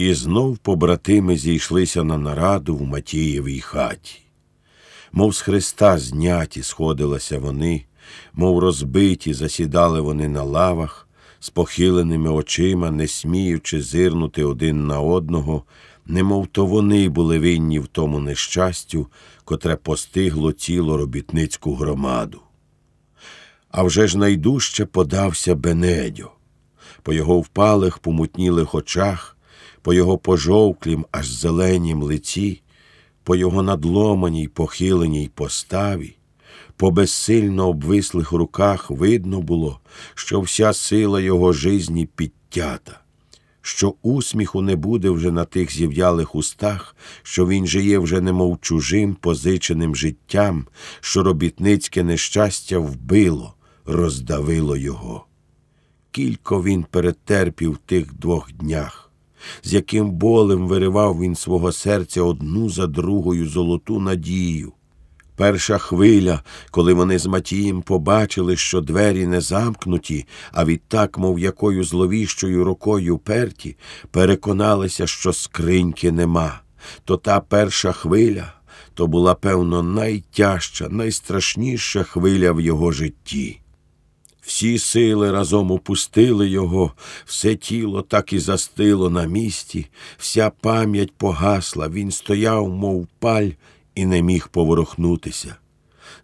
І знов побратими зійшлися на нараду в Матієвій хаті. Мов з Христа зняті сходилися вони, мов розбиті засідали вони на лавах, з похиленими очима, не сміючи зирнути один на одного, немов то вони були винні в тому нещастю, котре постигло цілу робітницьку громаду. А вже ж найдужче подався Бенедьо. По його впалих, помутнілих очах, по його пожовклім, аж зеленім лиці, по його надломаній, похиленій поставі, по безсильно обвислих руках видно було, що вся сила його жизні підтята, що усміху не буде вже на тих зів'ялих устах, що він жиє вже немов чужим позиченим життям, що робітницьке нещастя вбило, роздавило його. Кілько він перетерпів тих двох днях, з яким болем виривав він свого серця одну за другою золоту надію. Перша хвиля, коли вони з Матієм побачили, що двері не замкнуті, а відтак, мов якою зловіщою рукою перті, переконалися, що скриньки нема, то та перша хвиля то була, певно, найтяжча, найстрашніша хвиля в його житті. Всі сили разом упустили його, все тіло так і застило на місці, вся пам'ять погасла, він стояв, мов паль, і не міг поворухнутися.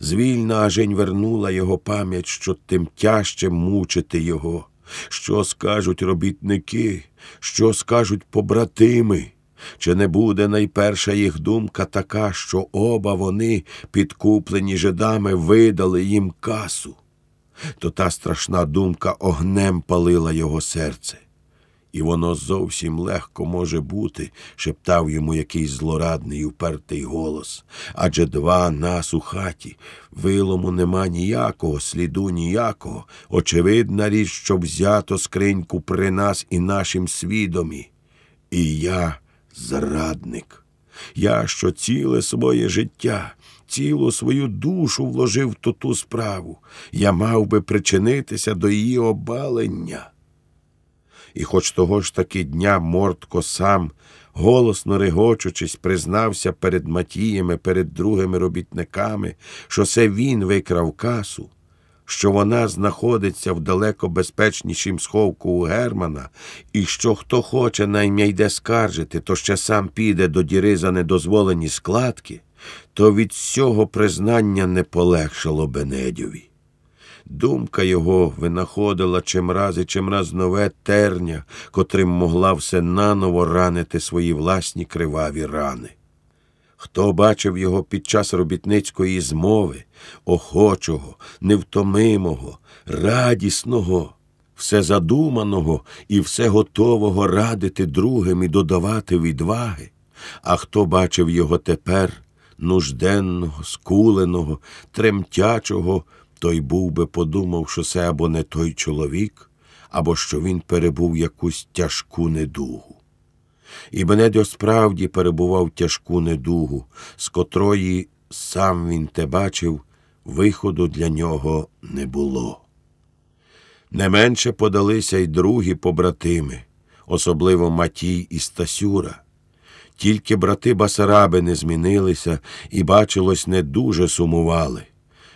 Звільна ажень вернула його пам'ять, що тим тяжче мучити його. Що скажуть робітники, що скажуть побратими? Чи не буде найперша їх думка така, що оба вони, підкуплені жидами, видали їм касу? То та страшна думка огнем палила його серце. І воно зовсім легко може бути, шептав йому якийсь злорадний упертий голос. Адже два нас у хаті, вилому нема ніякого, сліду ніякого. Очевидна річ, що взято скриньку при нас і нашим свідомі. І я зрадник. Я, що ціле своє життя, цілу свою душу вложив в ту справу, я мав би причинитися до її обалення. І хоч того ж таки дня Мортко сам, голосно регочучись, признався перед Матіями, перед другими робітниками, що це він викрав касу, що вона знаходиться в далеко безпечнішім сховку у Германа, і що хто хоче наймя йде скаржити, то ще сам піде до діри за недозволені складки, то від цього признання не полегшало Бенедьові. Думка його винаходила чимраз і чимраз нове терня, котрим могла все наново ранити свої власні криваві рани. Хто бачив його під час робітницької змови, охочого, невтомимого, радісного, все задуманого і все готового радити другим і додавати відваги, а хто бачив його тепер, нужденного, скуленого, тремтячого, той був би подумав, що це або не той чоловік, або що він перебув якусь тяжку недугу. І Бенедьо справді перебував тяжку недугу, з котрої сам він те бачив, виходу для нього не було. Не менше подалися й другі побратими, особливо Матій і Стасюра. Тільки брати Басараби не змінилися і, бачилось, не дуже сумували.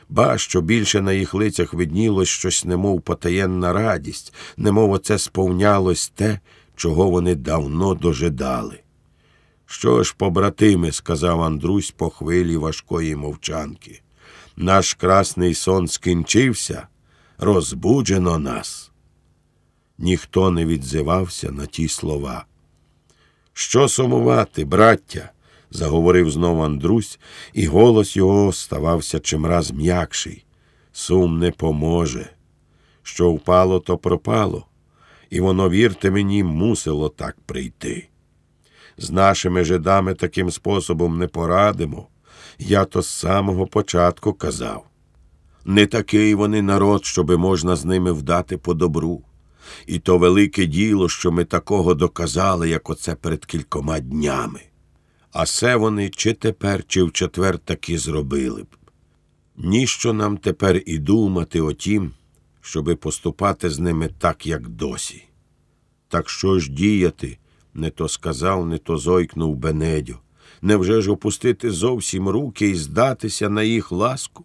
Ба, що більше на їх лицях виднілось щось, немов потаєнна радість, немов оце сповнялось те, чого вони давно дожидали. Що ж, побратими, сказав Андрусь по хвилі важкої мовчанки, наш красний сон скінчився, розбуджено нас. Ніхто не відзивався на ті слова. Що сумувати, браття? заговорив знов Андрусь, і голос його ставався чимраз м'якший. Сум не поможе. Що впало, то пропало, і воно, вірте мені, мусило так прийти. З нашими жидами таким способом не порадимо. Я то з самого початку казав. Не такий вони народ, щоби можна з ними вдати по добру. І то велике діло, що ми такого доказали, як оце перед кількома днями. А се вони чи тепер, чи в четвер таки зробили б. Ніщо нам тепер і думати о тім, щоби поступати з ними так, як досі. Так що ж діяти, Не то сказав, не то зойкнув Бенедьо. Невже ж опустити зовсім руки і здатися на їх ласку?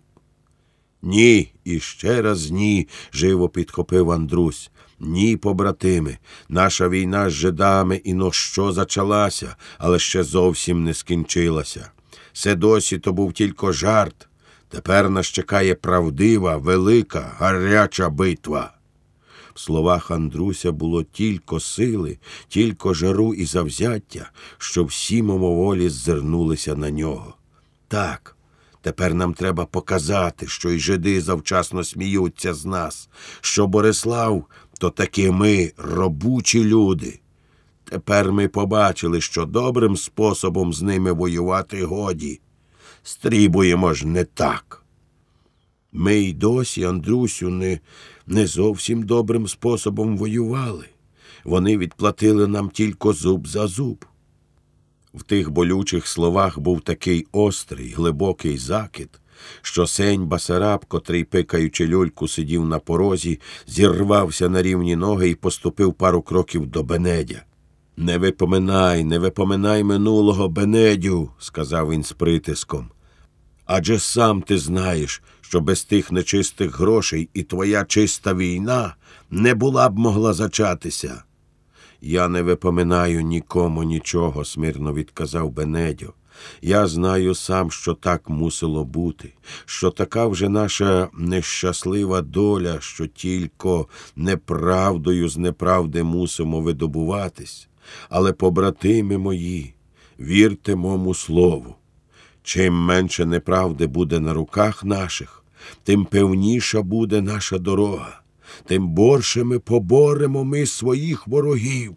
Ні, і ще раз ні, живо підхопив Андрусь. Ні, побратими, наша війна з жидами і но що зачалася, але ще зовсім не скінчилася. Це досі то був тільки жарт. Тепер нас чекає правдива, велика, гаряча битва. В словах Андруся було тільки сили, тільки жару і завзяття, що всі мимоволі ззирнулися на нього. Так, тепер нам треба показати, що й жиди завчасно сміються з нас, що Борислав то таки ми робучі люди. Тепер ми побачили, що добрим способом з ними воювати годі. Стрібуємо ж не так. Ми й досі, Андрусю, не, не зовсім добрим способом воювали. Вони відплатили нам тільки зуб за зуб. В тих болючих словах був такий острий, глибокий закид, що сень Басараб, котрий, пикаючи люльку, сидів на порозі, зірвався на рівні ноги і поступив пару кроків до Бенедя. Не випоминай, не випоминай минулого Бенедю, сказав він з притиском. Адже сам ти знаєш, що без тих нечистих грошей і твоя чиста війна не була б могла зачатися. Я не випоминаю нікому нічого, смирно відказав Бенедьо. Я знаю сам, що так мусило бути, що така вже наша нещаслива доля, що тільки неправдою з неправди мусимо видобуватись. Але, побратими мої, вірте мому слову. Чим менше неправди буде на руках наших, тим певніша буде наша дорога, тим борше ми поборемо ми своїх ворогів.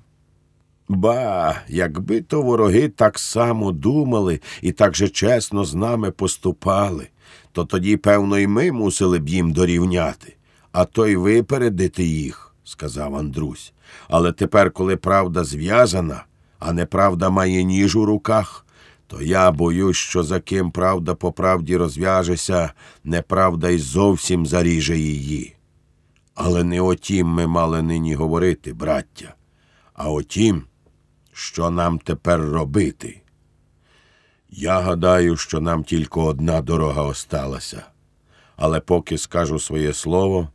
Ба, якби то вороги так само думали і так же чесно з нами поступали, то тоді, певно, і ми мусили б їм дорівняти, а то й випередити їх, сказав Андрусь. Але тепер, коли правда зв'язана, а неправда має ніж у руках, то я боюсь, що за ким правда по правді розв'яжеся, неправда й зовсім заріже її. Але не о тім ми мали нині говорити, браття, а о тім, що нам тепер робити. Я гадаю, що нам тільки одна дорога осталася. Але поки скажу своє слово,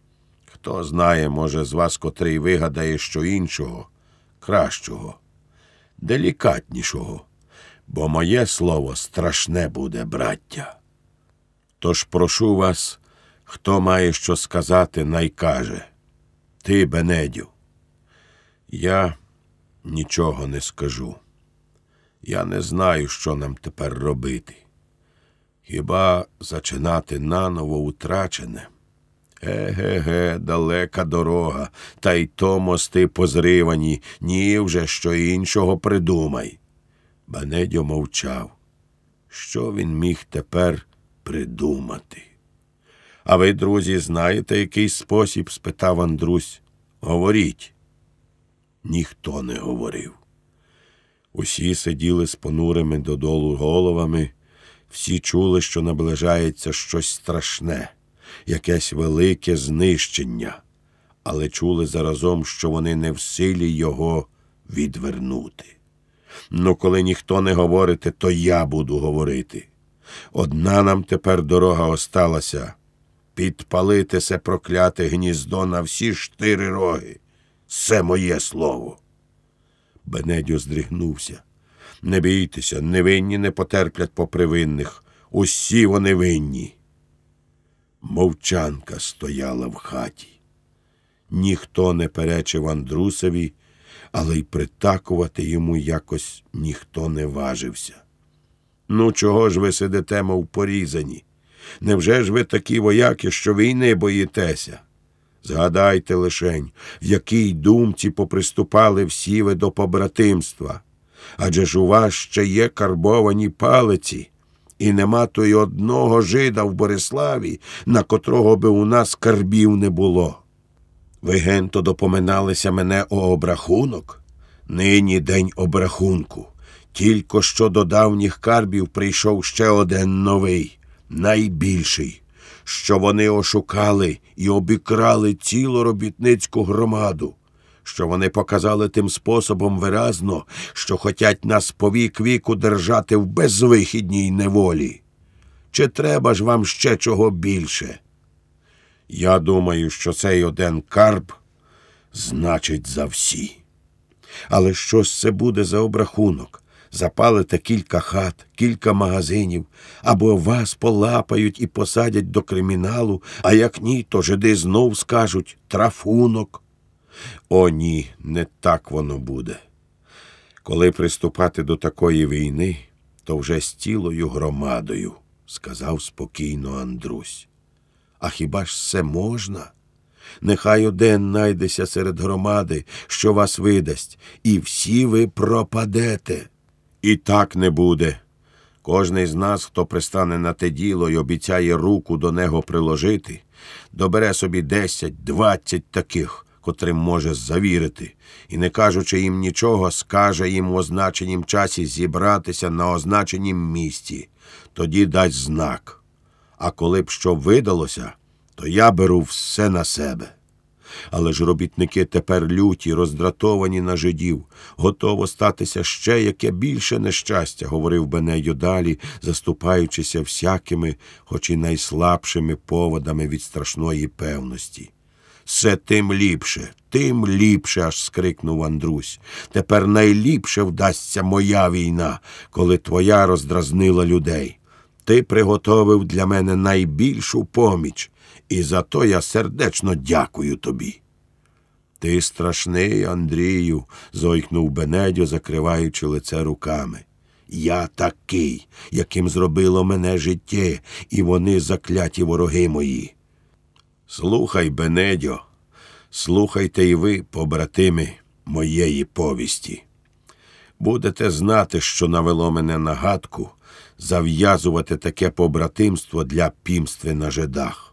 хто знає, може, з вас котрий вигадає що іншого, кращого, делікатнішого, бо моє слово страшне буде, браття. Тож прошу вас, хто має що сказати, най каже. Ти, Бенедю. Я нічого не скажу. Я не знаю, що нам тепер робити. Хіба зачинати наново утрачене? Еге-ге, далека дорога, та й то мости позривані, ні вже що іншого придумай. Бенедьо мовчав. Що він міг тепер придумати? А ви, друзі, знаєте, який спосіб? спитав Андрусь. Говоріть. Ніхто не говорив. Усі сиділи з понурими додолу головами, всі чули, що наближається щось страшне, якесь велике знищення, але чули заразом, що вони не в силі його відвернути. Ну, коли ніхто не говорить, то я буду говорити. Одна нам тепер дорога осталася підпалити се прокляте гніздо на всі штири роги. Це моє слово. Бенедьо здригнувся. Не бійтеся, невинні не потерплять попри винних. Усі вони винні. Мовчанка стояла в хаті. Ніхто не перечив Андрусові, але й притакувати йому якось ніхто не важився. Ну, чого ж ви сидите, мов порізані? Невже ж ви такі вояки, що війни боїтеся? Згадайте лишень, в якій думці поприступали всі ви до побратимства. Адже ж у вас ще є карбовані палиці, і нема то й одного жида в Бориславі, на котрого би у нас карбів не було. Ви генто допоминалися мене о обрахунок? Нині день обрахунку. Тільки що до давніх карбів прийшов ще один новий, найбільший, що вони ошукали і обікрали цілу робітницьку громаду, що вони показали тим способом виразно, що хотять нас по вік віку держати в безвихідній неволі. Чи треба ж вам ще чого більше? Я думаю, що цей один карп значить за всі. Але що ж це буде за обрахунок? Запалите кілька хат, кілька магазинів, або вас полапають і посадять до криміналу, а як ні, то жиди знов скажуть трафунок. О, ні, не так воно буде. Коли приступати до такої війни, то вже з цілою громадою, сказав спокійно Андрусь. А хіба ж це можна? Нехай один найдеся серед громади, що вас видасть, і всі ви пропадете. І так не буде. Кожний з нас, хто пристане на те діло і обіцяє руку до нього приложити, добере собі десять, двадцять таких, котрим може завірити, і, не кажучи їм нічого, скаже їм в означенім часі зібратися на означенім місці, тоді дасть знак. А коли б що видалося, то я беру все на себе. Але ж робітники тепер люті, роздратовані на жидів, готово статися ще яке більше нещастя, говорив Бенедьо далі, заступаючися всякими, хоч і найслабшими поводами від страшної певності. Все тим ліпше, тим ліпше, аж скрикнув Андрусь. Тепер найліпше вдасться моя війна, коли твоя роздразнила людей. Ти приготовив для мене найбільшу поміч, і за то я сердечно дякую тобі. Ти страшний, Андрію, зойкнув Бенедьо, закриваючи лице руками. Я такий, яким зробило мене життя, і вони закляті вороги мої. Слухай, Бенедьо, слухайте і ви, побратими, моєї повісті. Будете знати, що навело мене на гадку зав'язувати таке побратимство для пімстви на жидах.